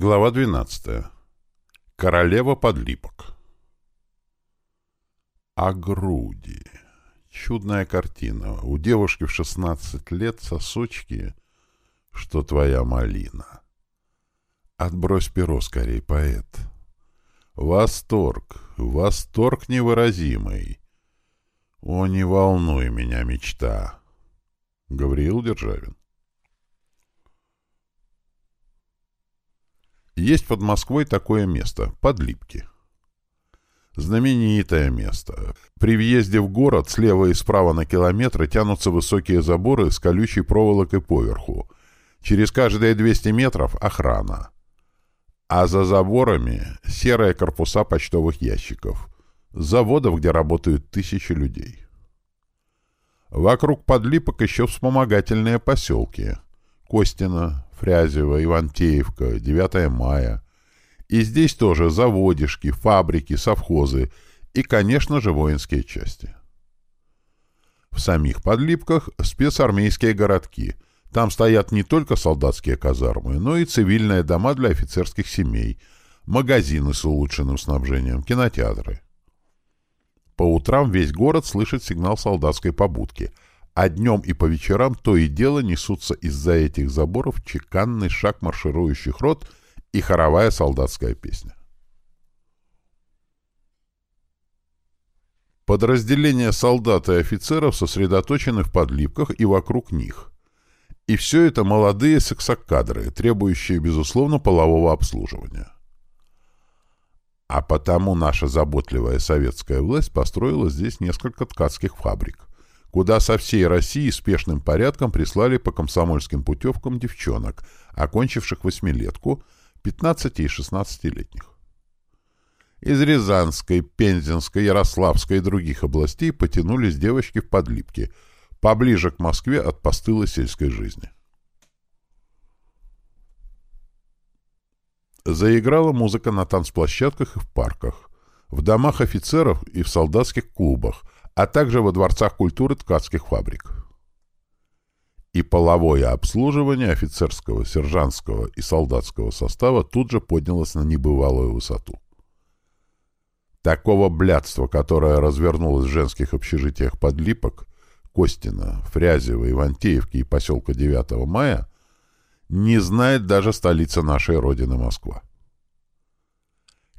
Глава 12. Королева подлипок. А груди. Чудная картина. У девушки в 16 лет сосочки, что твоя малина. Отбрось перо скорей, поэт. Восторг, восторг невыразимый. О, не волнуй меня, мечта. Гавриил Державин. Есть под Москвой такое место — Подлипки. Знаменитое место. При въезде в город слева и справа на километры тянутся высокие заборы с колючей проволокой поверху. Через каждые 200 метров — охрана. А за заборами — серые корпуса почтовых ящиков. Заводов, где работают тысячи людей. Вокруг подлипок еще вспомогательные поселки. Костина, Фрязево, Ивантеевка, 9 мая. И здесь тоже заводишки, фабрики, совхозы и, конечно же, воинские части. В самих подлипках спецармейские городки. Там стоят не только солдатские казармы, но и цивильные дома для офицерских семей, магазины с улучшенным снабжением, кинотеатры. По утрам весь город слышит сигнал солдатской побудки — а днем и по вечерам то и дело несутся из-за этих заборов чеканный шаг марширующих рот и хоровая солдатская песня. Подразделения солдат и офицеров сосредоточены в подлипках и вокруг них. И все это молодые сексокадры, требующие, безусловно, полового обслуживания. А потому наша заботливая советская власть построила здесь несколько ткацких фабрик куда со всей России спешным порядком прислали по комсомольским путевкам девчонок, окончивших восьмилетку, 15 и 16-летних. Из Рязанской, Пензенской, Ярославской и других областей потянулись девочки в подлипки, поближе к Москве от постылой сельской жизни. Заиграла музыка на танцплощадках и в парках, в домах офицеров и в солдатских клубах – а также во дворцах культуры ткацких фабрик. И половое обслуживание офицерского, сержантского и солдатского состава тут же поднялось на небывалую высоту. Такого блядства, которое развернулось в женских общежитиях подлипок, Костина, Фрязева, Ивантеевки и поселка 9 мая, не знает даже столица нашей Родины Москва.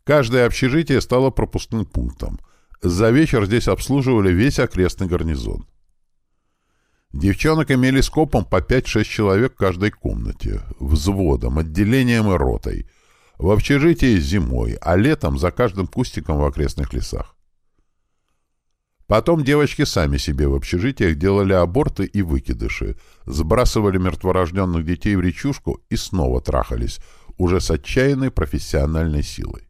Каждое общежитие стало пропускным пунктом, за вечер здесь обслуживали весь окрестный гарнизон. Девчонок имели скопом по 5-6 человек в каждой комнате, взводом, отделением и ротой, в общежитии зимой, а летом за каждым кустиком в окрестных лесах. Потом девочки сами себе в общежитиях делали аборты и выкидыши, сбрасывали мертворожденных детей в речушку и снова трахались, уже с отчаянной профессиональной силой.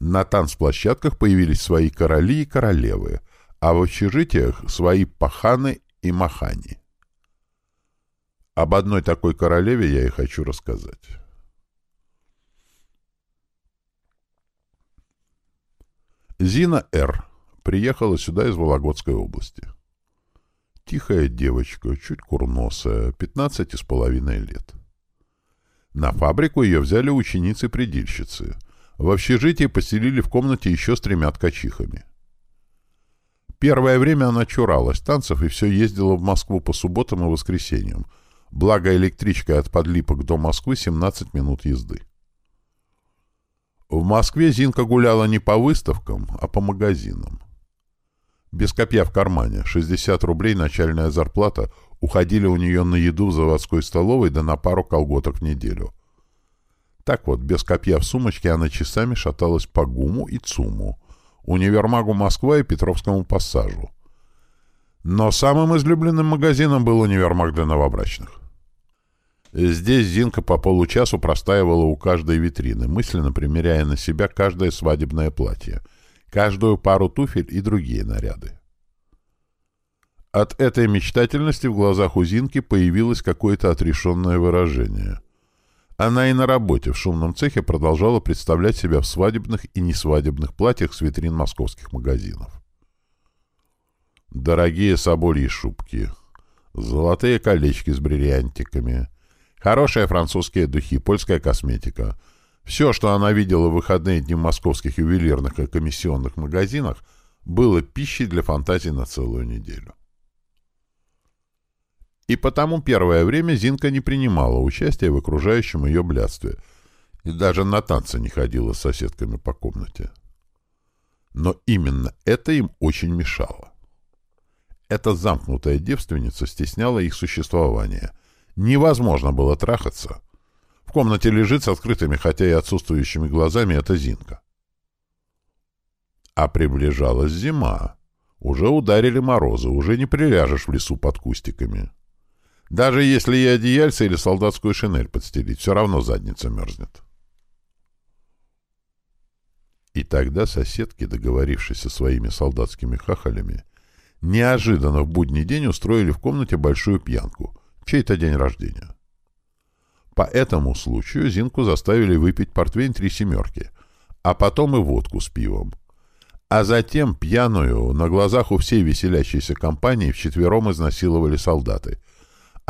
На танцплощадках появились свои короли и королевы, а в общежитиях свои паханы и махани. Об одной такой королеве я и хочу рассказать. Зина Р. приехала сюда из Вологодской области. Тихая девочка, чуть курносая, пятнадцати с половиной лет. На фабрику ее взяли ученицы-предильщицы — в общежитии поселили в комнате еще с тремя ткачихами. Первое время она чуралась танцев и все ездила в Москву по субботам и воскресеньям. Благо электричкой от Подлипок до Москвы 17 минут езды. В Москве Зинка гуляла не по выставкам, а по магазинам. Без копья в кармане, 60 рублей начальная зарплата, уходили у нее на еду в заводской столовой да на пару колготок в неделю. Так вот, без копья в сумочке она часами шаталась по ГУМу и ЦУМу, универмагу Москва и Петровскому пассажу. Но самым излюбленным магазином был универмаг для новобрачных. Здесь Зинка по получасу простаивала у каждой витрины, мысленно примеряя на себя каждое свадебное платье, каждую пару туфель и другие наряды. От этой мечтательности в глазах у Зинки появилось какое-то отрешенное выражение — она и на работе в шумном цехе продолжала представлять себя в свадебных и несвадебных платьях с витрин московских магазинов. Дорогие собольи шубки, золотые колечки с бриллиантиками, Хорошие французские духи, польская косметика. Все, что она видела в выходные дни в московских ювелирных и комиссионных магазинах, было пищей для фантазии на целую неделю. И потому первое время Зинка не принимала участия в окружающем ее блядстве и даже на танцы не ходила с соседками по комнате. Но именно это им очень мешало. Эта замкнутая девственница стесняла их существование, Невозможно было трахаться. В комнате лежит с открытыми, хотя и отсутствующими глазами, эта Зинка. А приближалась зима. Уже ударили морозы, уже не приляжешь в лесу под кустиками. Даже если и одеяльце или солдатскую шинель подстелить, все равно задница мерзнет. И тогда соседки, договорившись со своими солдатскими хахалями, неожиданно в будний день устроили в комнате большую пьянку, чей-то день рождения. По этому случаю Зинку заставили выпить портвейн «Три семерки», а потом и водку с пивом. А затем пьяную на глазах у всей веселящейся компании вчетвером изнасиловали солдаты,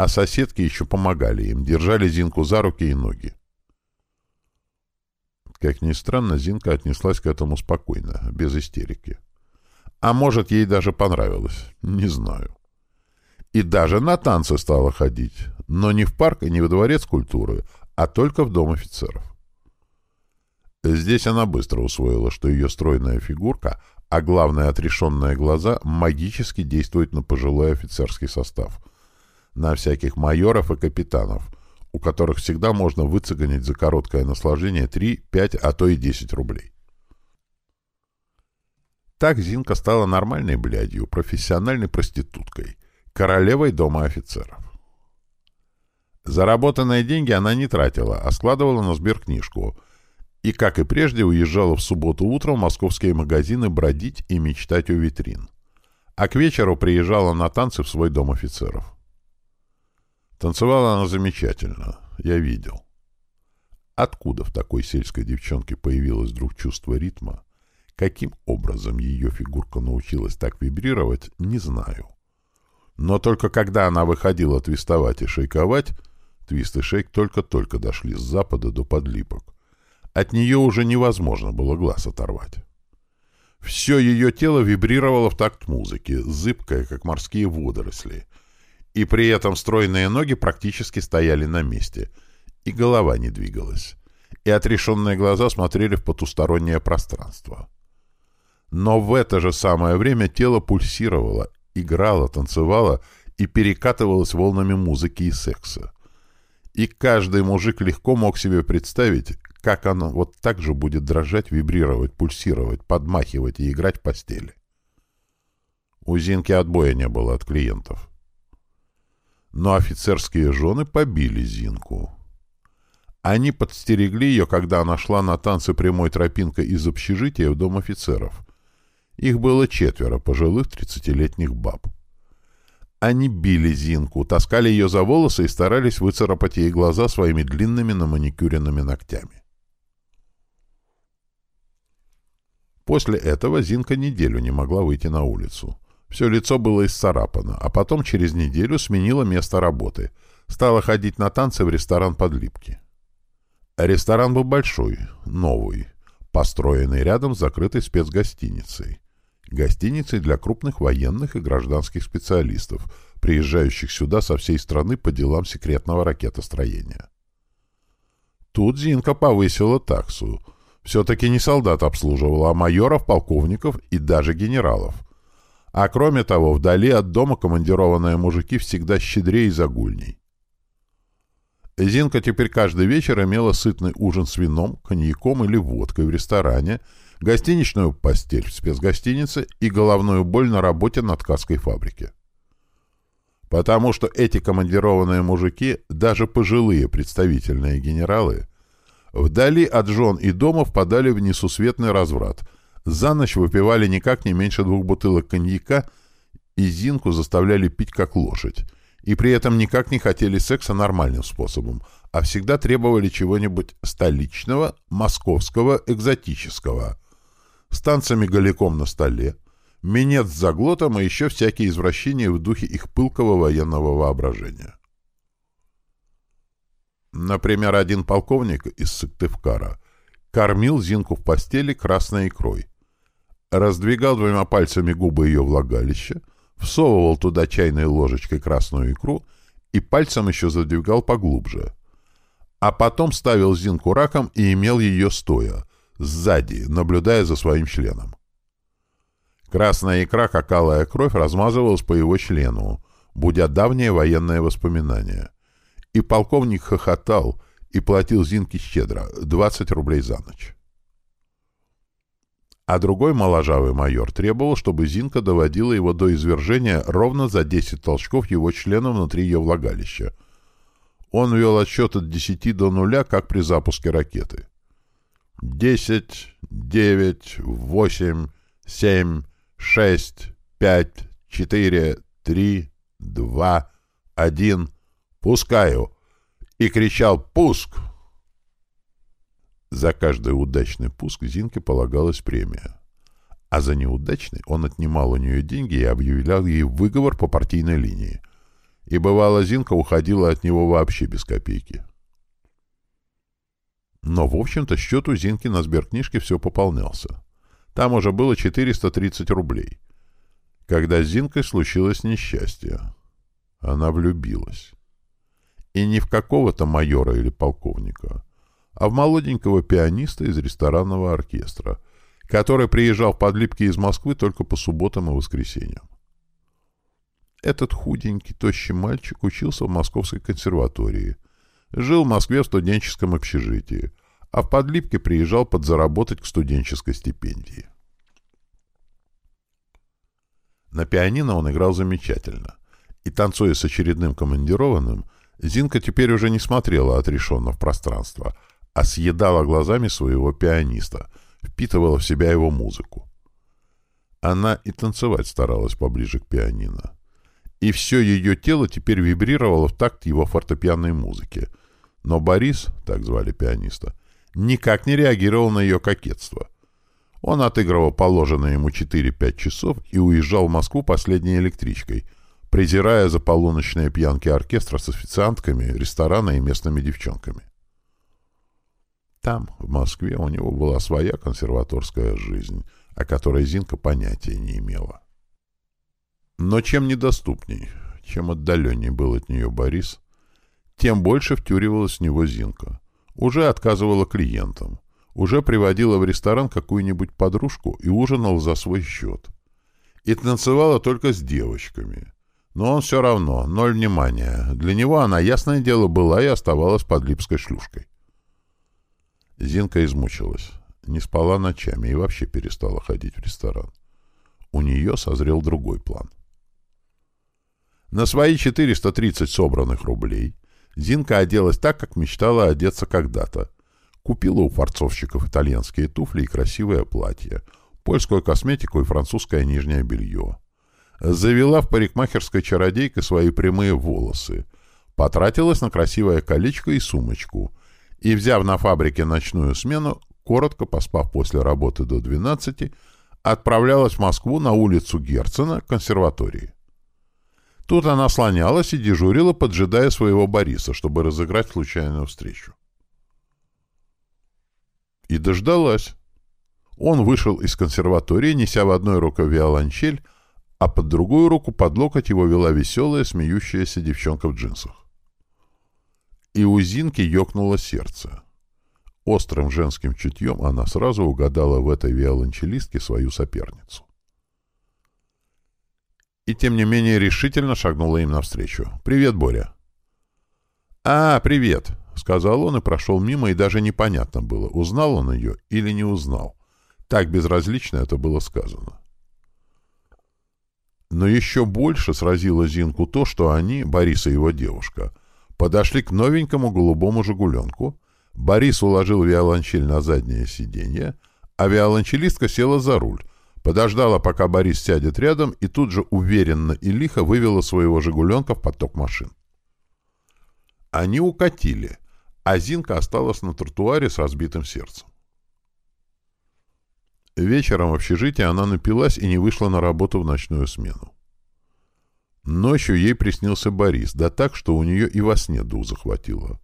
а соседки еще помогали им, держали Зинку за руки и ноги. Как ни странно, Зинка отнеслась к этому спокойно, без истерики. А может, ей даже понравилось, не знаю. И даже на танцы стала ходить, но не в парк и не во дворец культуры, а только в дом офицеров. Здесь она быстро усвоила, что ее стройная фигурка, а главное отрешенные глаза, магически действуют на пожилой офицерский состав, на всяких майоров и капитанов, у которых всегда можно выцеганить за короткое наслаждение 3, 5, а то и 10 рублей. Так Зинка стала нормальной блядью, профессиональной проституткой, королевой дома офицеров. Заработанные деньги она не тратила, а складывала на сберкнижку и, как и прежде, уезжала в субботу утром в московские магазины бродить и мечтать у витрин. А к вечеру приезжала на танцы в свой дом офицеров. Танцевала она замечательно, я видел. Откуда в такой сельской девчонке появилось вдруг чувство ритма, каким образом ее фигурка научилась так вибрировать, не знаю. Но только когда она выходила твистовать и шейковать, твист и шейк только-только дошли с запада до подлипок. От нее уже невозможно было глаз оторвать. Все ее тело вибрировало в такт музыки, зыбкое, как морские водоросли. И при этом стройные ноги практически стояли на месте, и голова не двигалась, и отрешенные глаза смотрели в потустороннее пространство. Но в это же самое время тело пульсировало играла, танцевала и перекатывалась волнами музыки и секса. И каждый мужик легко мог себе представить, как оно вот так же будет дрожать, вибрировать, пульсировать, подмахивать и играть в постели. У Зинки отбоя не было от клиентов. Но офицерские жены побили Зинку. Они подстерегли ее, когда она шла на танцы прямой тропинкой из общежития в дом офицеров — их было четверо пожилых тридцатилетних баб. Они били Зинку, таскали ее за волосы и старались выцарапать ей глаза своими длинными наманикюренными ногтями. После этого Зинка неделю не могла выйти на улицу. Все лицо было исцарапано, а потом через неделю сменила место работы. Стала ходить на танцы в ресторан Подлипки. Ресторан был большой, новый, построенный рядом с закрытой спецгостиницей гостиницей для крупных военных и гражданских специалистов, приезжающих сюда со всей страны по делам секретного ракетостроения. Тут Зинка повысила таксу. Все-таки не солдат обслуживала, а майоров, полковников и даже генералов. А кроме того, вдали от дома командированные мужики всегда щедрее и загульней. Зинка теперь каждый вечер имела сытный ужин с вином, коньяком или водкой в ресторане – гостиничную постель в спецгостинице и головную боль на работе на ткацкой фабрике. Потому что эти командированные мужики, даже пожилые представительные генералы, вдали от жен и дома впадали в несусветный разврат, за ночь выпивали никак не меньше двух бутылок коньяка и Зинку заставляли пить как лошадь, и при этом никак не хотели секса нормальным способом, а всегда требовали чего-нибудь столичного, московского, экзотического – с танцами голиком на столе, минет с заглотом и еще всякие извращения в духе их пылкого военного воображения. Например, один полковник из Сыктывкара кормил Зинку в постели красной икрой, раздвигал двумя пальцами губы ее влагалища, всовывал туда чайной ложечкой красную икру и пальцем еще задвигал поглубже. А потом ставил Зинку раком и имел ее стоя, сзади, наблюдая за своим членом. Красная икра, как алая кровь, размазывалась по его члену, будя давние военные воспоминания. И полковник хохотал и платил Зинке щедро — 20 рублей за ночь. А другой моложавый майор требовал, чтобы Зинка доводила его до извержения ровно за 10 толчков его члена внутри ее влагалища. Он вел отсчет от 10 до нуля, как при запуске ракеты. 10, 9, 8, 7, 6, 5, 4, 3, 2, 1. Пускаю. И кричал «Пуск!». За каждый удачный пуск Зинке полагалась премия. А за неудачный он отнимал у нее деньги и объявлял ей выговор по партийной линии. И бывало, Зинка уходила от него вообще без копейки. Но, в общем-то, счет у Зинки на сберкнижке все пополнялся. Там уже было 430 рублей. Когда с Зинкой случилось несчастье. Она влюбилась. И не в какого-то майора или полковника, а в молоденького пианиста из ресторанного оркестра, который приезжал в подлипки из Москвы только по субботам и воскресеньям. Этот худенький, тощий мальчик учился в Московской консерватории, жил в Москве в студенческом общежитии, а в подлипке приезжал подзаработать к студенческой стипендии. На пианино он играл замечательно, и, танцуя с очередным командированным, Зинка теперь уже не смотрела отрешенно в пространство — а съедала глазами своего пианиста, впитывала в себя его музыку. Она и танцевать старалась поближе к пианино. И все ее тело теперь вибрировало в такт его фортепианной музыки. Но Борис, так звали пианиста, никак не реагировал на ее кокетство. Он отыгрывал положенные ему 4-5 часов и уезжал в Москву последней электричкой, презирая за полуночные пьянки оркестра с официантками, ресторана и местными девчонками. Там, в Москве, у него была своя консерваторская жизнь, о которой Зинка понятия не имела. Но чем недоступней, чем отдаленней был от нее Борис, тем больше втюривалась в него Зинка. Уже отказывала клиентам, уже приводила в ресторан какую-нибудь подружку и ужинала за свой счет. И танцевала только с девочками. Но он все равно, ноль внимания. Для него она, ясное дело, была и оставалась подлипской шлюшкой. Зинка измучилась, не спала ночами и вообще перестала ходить в ресторан. У нее созрел другой план. На свои 430 собранных рублей Зинка оделась так, как мечтала одеться когда-то. Купила у фарцовщиков итальянские туфли и красивое платье, польскую косметику и французское нижнее белье. Завела в парикмахерской чародейке свои прямые волосы. Потратилась на красивое колечко и сумочку — и, взяв на фабрике ночную смену, коротко поспав после работы до 12, отправлялась в Москву на улицу Герцена, консерватории. Тут она слонялась и дежурила, поджидая своего Бориса, чтобы разыграть случайную встречу. И дождалась. Он вышел из консерватории, неся в одной руке виолончель, а под другую руку под локоть его вела веселая, смеющаяся девчонка в джинсах и у Зинки ёкнуло сердце. Острым женским чутьем она сразу угадала в этой виолончелистке свою соперницу. И тем не менее решительно шагнула им навстречу. «Привет, Боря!» «А, привет!» — сказал он и прошел мимо, и даже непонятно было, узнал он ее или не узнал. Так безразлично это было сказано. Но еще больше сразило Зинку то, что они, Борис и его девушка, Подошли к новенькому голубому «Жигуленку». Борис уложил виолончель на заднее сиденье, а виолончелистка села за руль. Подождала, пока Борис сядет рядом, и тут же уверенно и лихо вывела своего «Жигуленка» в поток машин. Они укатили, а Зинка осталась на тротуаре с разбитым сердцем. Вечером в общежитии она напилась и не вышла на работу в ночную смену. Ночью ей приснился Борис, да так, что у нее и во сне дух захватило.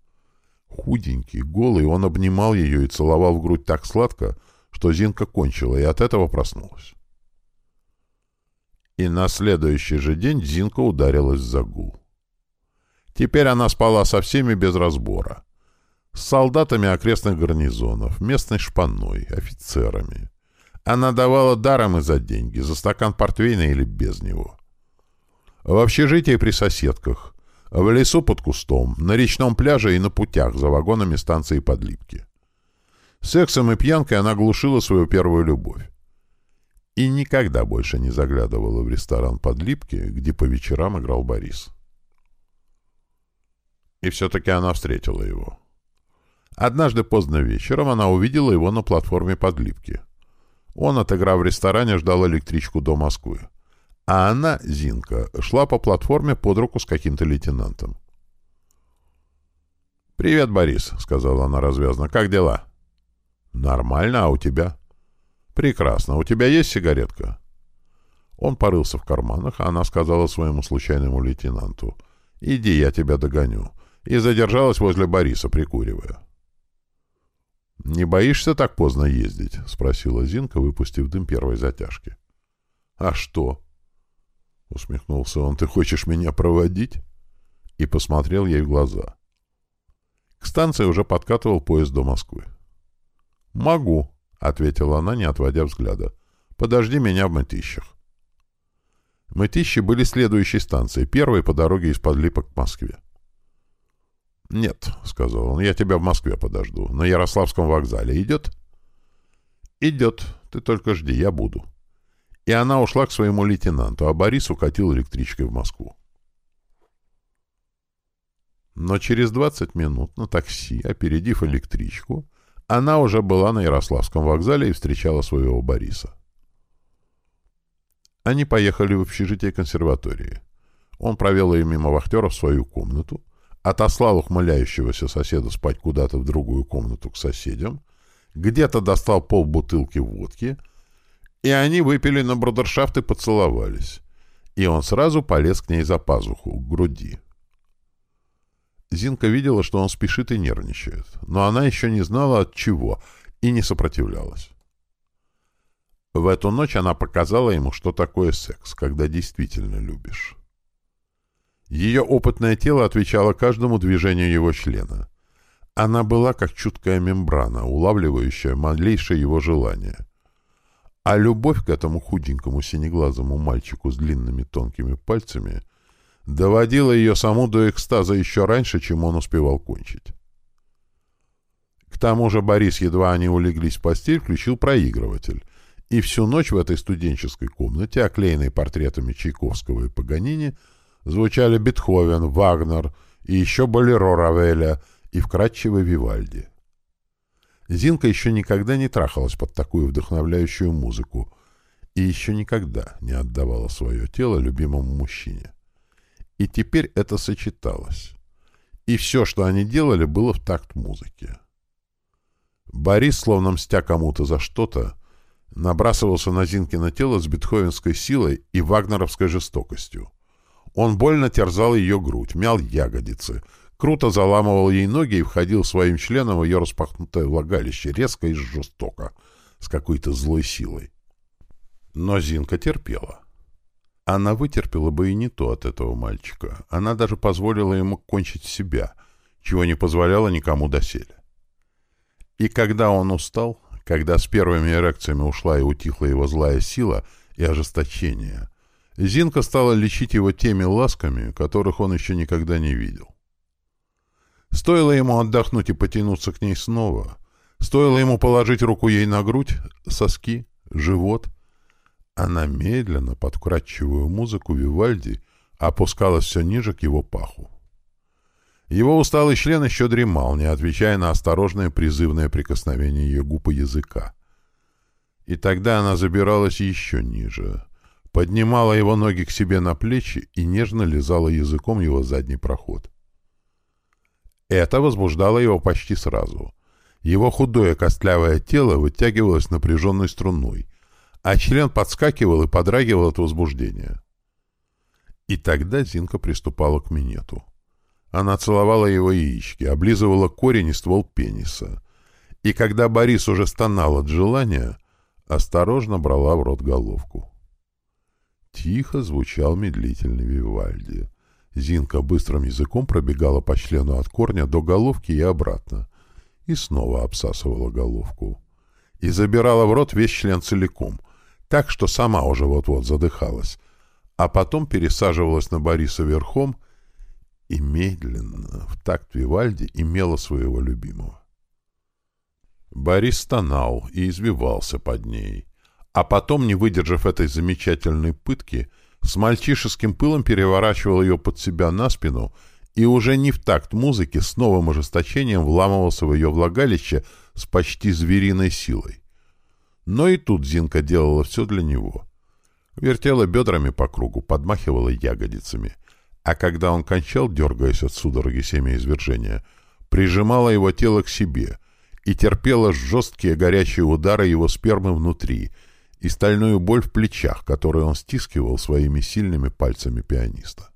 Худенький, голый, он обнимал ее и целовал в грудь так сладко, что Зинка кончила и от этого проснулась. И на следующий же день Зинка ударилась за гул. Теперь она спала со всеми без разбора. С солдатами окрестных гарнизонов, местной шпаной, офицерами. Она давала даром и за деньги, за стакан портвейна или без него. В общежитии при соседках, в лесу под кустом, на речном пляже и на путях за вагонами станции Подлипки. Сексом и пьянкой она глушила свою первую любовь. И никогда больше не заглядывала в ресторан Подлипки, где по вечерам играл Борис. И все-таки она встретила его. Однажды поздно вечером она увидела его на платформе Подлипки. Он, отыграв в ресторане, ждал электричку до Москвы. А она, Зинка, шла по платформе под руку с каким-то лейтенантом. «Привет, Борис», — сказала она развязно. «Как дела?» «Нормально, а у тебя?» «Прекрасно. У тебя есть сигаретка?» Он порылся в карманах, а она сказала своему случайному лейтенанту. «Иди, я тебя догоню». И задержалась возле Бориса, прикуривая. «Не боишься так поздно ездить?» — спросила Зинка, выпустив дым первой затяжки. «А что?» — усмехнулся он. «Ты хочешь меня проводить?» И посмотрел ей в глаза. К станции уже подкатывал поезд до Москвы. «Могу», — ответила она, не отводя взгляда. «Подожди меня в Мытищах». Мытищи были следующей станцией, первой по дороге из Подлипа к Москве. «Нет», — сказал он, — «я тебя в Москве подожду. На Ярославском вокзале. Идет?» «Идет. Ты только жди, я буду». И она ушла к своему лейтенанту, а Борис укатил электричкой в Москву. Но через 20 минут на такси, опередив электричку, она уже была на Ярославском вокзале и встречала своего Бориса. Они поехали в общежитие консерватории. Он провел ее мимо вахтера в свою комнату, отослал ухмыляющегося соседа спать куда-то в другую комнату к соседям, где-то достал полбутылки водки, и они выпили на брудершафт и поцеловались. И он сразу полез к ней за пазуху, к груди. Зинка видела, что он спешит и нервничает, но она еще не знала от чего и не сопротивлялась. В эту ночь она показала ему, что такое секс, когда действительно любишь. Ее опытное тело отвечало каждому движению его члена. Она была как чуткая мембрана, улавливающая малейшее его желание. А любовь к этому худенькому синеглазому мальчику с длинными тонкими пальцами — доводила ее саму до экстаза еще раньше, чем он успевал кончить. К тому же Борис, едва они улеглись в постель, включил проигрыватель, и всю ночь в этой студенческой комнате, оклеенной портретами Чайковского и Паганини, звучали Бетховен, Вагнер и еще Болеро Равеля и вкрадчивый Вивальди. Зинка еще никогда не трахалась под такую вдохновляющую музыку и еще никогда не отдавала свое тело любимому мужчине. И теперь это сочеталось. И все, что они делали, было в такт музыки. Борис, словно мстя кому-то за что-то, набрасывался на Зинкино тело с бетховенской силой и вагнеровской жестокостью. Он больно терзал ее грудь, мял ягодицы, круто заламывал ей ноги и входил своим членом в ее распахнутое влагалище, резко и жестоко, с какой-то злой силой. Но Зинка терпела. Она вытерпела бы и не то от этого мальчика. Она даже позволила ему кончить себя, чего не позволяла никому доселе. И когда он устал, когда с первыми эрекциями ушла и утихла его злая сила и ожесточение, Зинка стала лечить его теми ласками, которых он еще никогда не видел. Стоило ему отдохнуть и потянуться к ней снова, стоило ему положить руку ей на грудь, соски, живот — она медленно, под вкрадчивую музыку Вивальди, опускалась все ниже к его паху. Его усталый член еще дремал, не отвечая на осторожное призывное прикосновение ее губ и языка. И тогда она забиралась еще ниже, поднимала его ноги к себе на плечи и нежно лизала языком его задний проход. Это возбуждало его почти сразу. Его худое костлявое тело вытягивалось напряженной струной — а член подскакивал и подрагивал от возбуждения. И тогда Зинка приступала к минету. Она целовала его яички, облизывала корень и ствол пениса. И когда Борис уже стонал от желания, осторожно брала в рот головку. Тихо звучал медлительный Вивальди. Зинка быстрым языком пробегала по члену от корня до головки и обратно. И снова обсасывала головку. И забирала в рот весь член целиком, так что сама уже вот-вот задыхалась. А потом пересаживалась на Бориса верхом и медленно, в такт Вивальди, имела своего любимого. Борис стонал и извивался под ней, а потом, не выдержав этой замечательной пытки, с мальчишеским пылом переворачивал ее под себя на спину и уже не в такт музыки с новым ожесточением вламывался в ее влагалище с почти звериной силой. Но и тут Зинка делала все для него. Вертела бедрами по кругу, подмахивала ягодицами — а когда он кончал, дергаясь от судороги семяизвержения, прижимала его тело к себе и терпела жесткие горячие удары его спермы внутри и стальную боль в плечах, которую он стискивал своими сильными пальцами пианиста.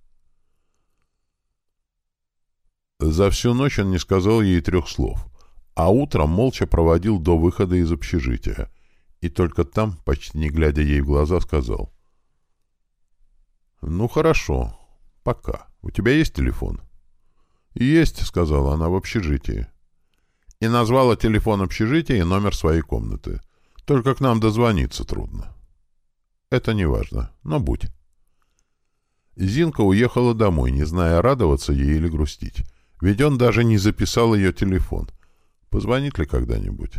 За всю ночь он не сказал ей трех слов, а утром молча проводил до выхода из общежития, и только там, почти не глядя ей в глаза, сказал «Ну, хорошо, Пока. У тебя есть телефон? Есть, сказала она в общежитии. И назвала телефон общежития и номер своей комнаты. Только к нам дозвониться трудно. Это не важно, но будь. Зинка уехала домой, не зная, радоваться ей или грустить. Ведь он даже не записал ее телефон. Позвонит ли когда-нибудь?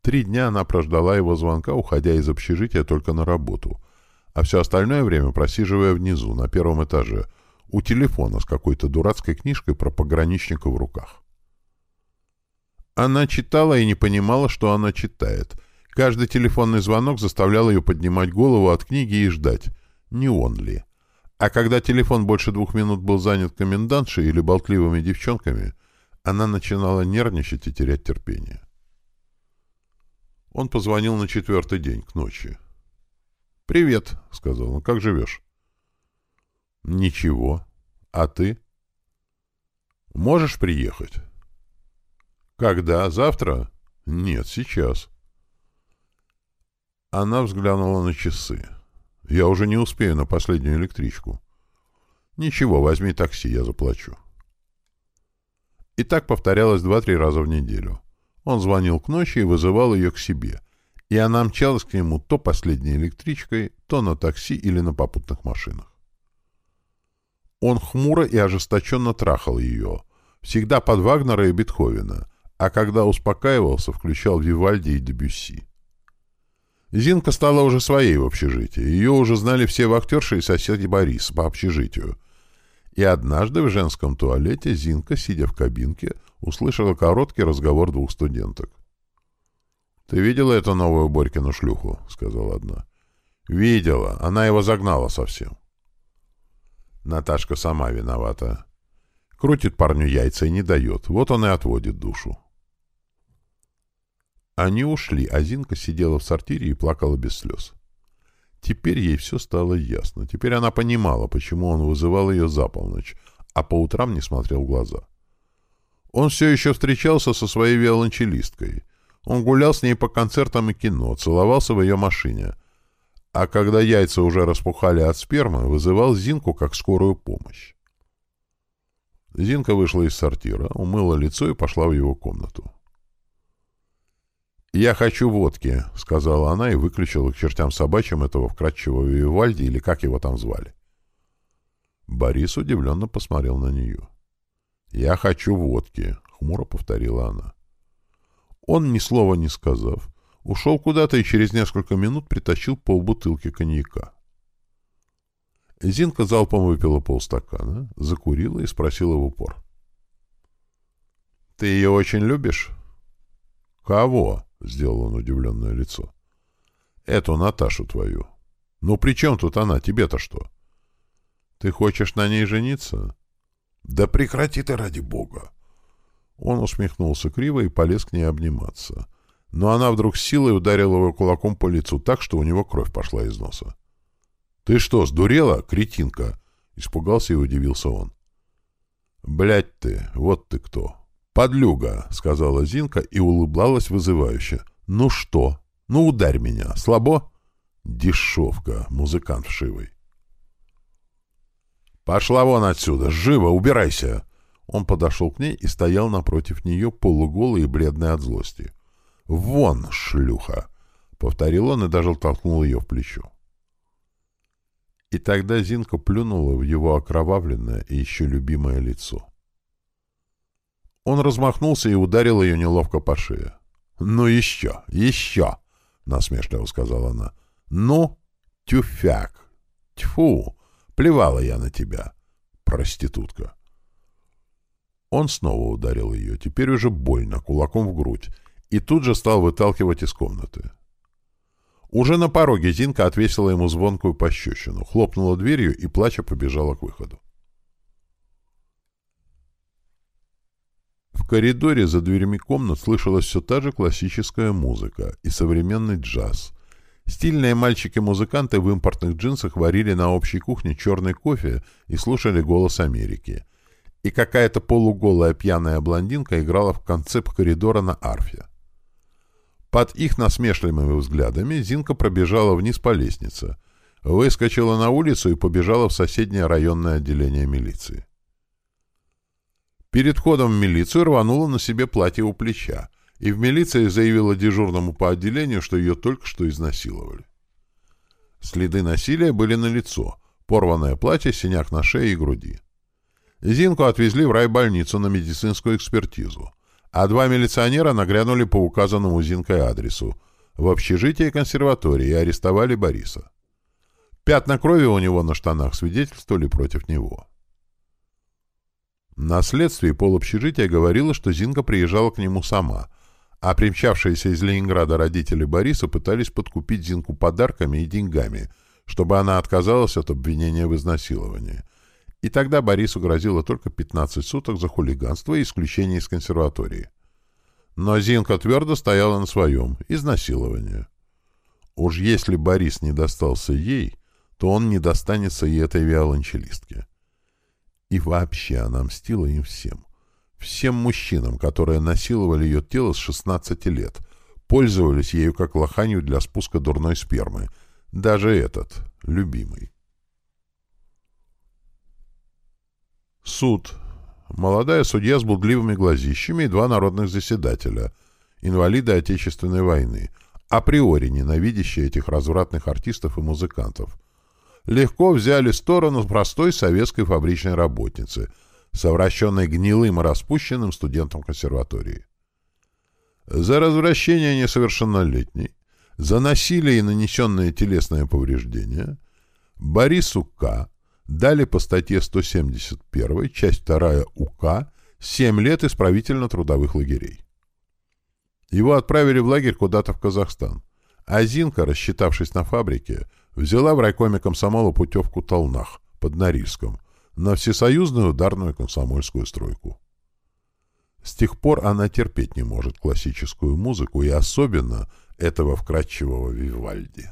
Три дня она прождала его звонка, уходя из общежития только на работу — а все остальное время просиживая внизу, на первом этаже, у телефона с какой-то дурацкой книжкой про пограничника в руках. Она читала и не понимала, что она читает. Каждый телефонный звонок заставлял ее поднимать голову от книги и ждать, не он ли. А когда телефон больше двух минут был занят комендантшей или болтливыми девчонками, она начинала нервничать и терять терпение. Он позвонил на четвертый день, к ночи. «Привет», — сказал он. «Как живешь?» «Ничего. А ты?» «Можешь приехать?» «Когда? Завтра?» «Нет, сейчас». Она взглянула на часы. «Я уже не успею на последнюю электричку». «Ничего, возьми такси, я заплачу». И так повторялось два-три раза в неделю. Он звонил к ночи и вызывал ее к себе и она мчалась к нему то последней электричкой, то на такси или на попутных машинах. Он хмуро и ожесточенно трахал ее, всегда под Вагнера и Бетховена, а когда успокаивался, включал Вивальди и Дебюсси. Зинка стала уже своей в общежитии, ее уже знали все вахтерши и соседи Борис по общежитию. И однажды в женском туалете Зинка, сидя в кабинке, услышала короткий разговор двух студенток. «Ты видела эту новую Борькину шлюху?» — сказала одна. «Видела. Она его загнала совсем». Наташка сама виновата. Крутит парню яйца и не дает. Вот он и отводит душу. Они ушли, а Зинка сидела в сортире и плакала без слез. Теперь ей все стало ясно. Теперь она понимала, почему он вызывал ее за полночь, а по утрам не смотрел в глаза. Он все еще встречался со своей виолончелисткой — он гулял с ней по концертам и кино, целовался в ее машине. А когда яйца уже распухали от спермы, вызывал Зинку как скорую помощь. Зинка вышла из сортира, умыла лицо и пошла в его комнату. «Я хочу водки», — сказала она и выключила к чертям собачьим этого вкрадчивого Вивальди, или как его там звали. Борис удивленно посмотрел на нее. «Я хочу водки», — хмуро повторила она. Он, ни слова не сказав, ушел куда-то и через несколько минут притащил полбутылки коньяка. Зинка залпом выпила полстакана, закурила и спросила в упор. — Ты ее очень любишь? — Кого? — сделал он удивленное лицо. — Эту Наташу твою. — Ну при чем тут она? Тебе-то что? — Ты хочешь на ней жениться? — Да прекрати ты ради бога! Он усмехнулся криво и полез к ней обниматься. Но она вдруг силой ударила его кулаком по лицу так, что у него кровь пошла из носа. — Ты что, сдурела, кретинка? — испугался и удивился он. «Блядь ты, вот ты кто!» «Подлюга!» — сказала Зинка и улыбалась вызывающе. «Ну что? Ну ударь меня! Слабо?» «Дешевка!» — музыкант вшивый. «Пошла вон отсюда! Живо! Убирайся!» Он подошел к ней и стоял напротив нее, полуголый и бледный от злости. «Вон, шлюха!» — повторил он и даже толкнул ее в плечо. И тогда Зинка плюнула в его окровавленное и еще любимое лицо. Он размахнулся и ударил ее неловко по шее. «Ну еще, еще!» — насмешливо сказала она. «Ну, тюфяк! Тьфу! Плевала я на тебя, проститутка!» Он снова ударил ее, теперь уже больно, кулаком в грудь, и тут же стал выталкивать из комнаты. Уже на пороге Зинка отвесила ему звонкую пощечину, хлопнула дверью и, плача, побежала к выходу. В коридоре за дверями комнат слышалась все та же классическая музыка и современный джаз. Стильные мальчики-музыканты в импортных джинсах варили на общей кухне черный кофе и слушали «Голос Америки». И какая-то полуголая пьяная блондинка играла в конце коридора на арфе. Под их насмешливыми взглядами Зинка пробежала вниз по лестнице, выскочила на улицу и побежала в соседнее районное отделение милиции. Перед входом в милицию рванула на себе платье у плеча, и в милиции заявила дежурному по отделению, что ее только что изнасиловали. Следы насилия были налицо, порванное платье, синяк на шее и груди. Зинку отвезли в райбольницу на медицинскую экспертизу а два милиционера нагрянули по указанному Зинкой адресу в общежитие консерватории и арестовали Бориса. Пятна крови у него на штанах свидетельствовали против него. На следствии полобщежития говорило, что Зинка приезжала к нему сама, а примчавшиеся из Ленинграда родители Бориса пытались подкупить Зинку подарками и деньгами, чтобы она отказалась от обвинения в изнасиловании – и тогда Борису грозило только 15 суток за хулиганство и исключение из консерватории. Но Зинка твердо стояла на своем — изнасилование. Уж если Борис не достался ей, то он не достанется и этой виолончелистке. И вообще она мстила им всем. Всем мужчинам, которые насиловали ее тело с 16 лет, пользовались ею как лоханью для спуска дурной спермы. Даже этот, любимый. Суд. Молодая судья с блудливыми глазищами и два народных заседателя, инвалиды Отечественной войны, априори ненавидящие этих развратных артистов и музыкантов. Легко взяли сторону простой советской фабричной работницы, совращенной гнилым и распущенным студентом консерватории. За развращение несовершеннолетней, за насилие и нанесенные телесные повреждения Борису К дали по статье 171, часть 2 УК, 7 лет исправительно-трудовых лагерей. Его отправили в лагерь куда-то в Казахстан, а Зинка, рассчитавшись на фабрике, взяла в райкоме комсомола путевку Толнах под Норильском на всесоюзную ударную комсомольскую стройку. С тех пор она терпеть не может классическую музыку и особенно этого вкрадчивого Вивальди.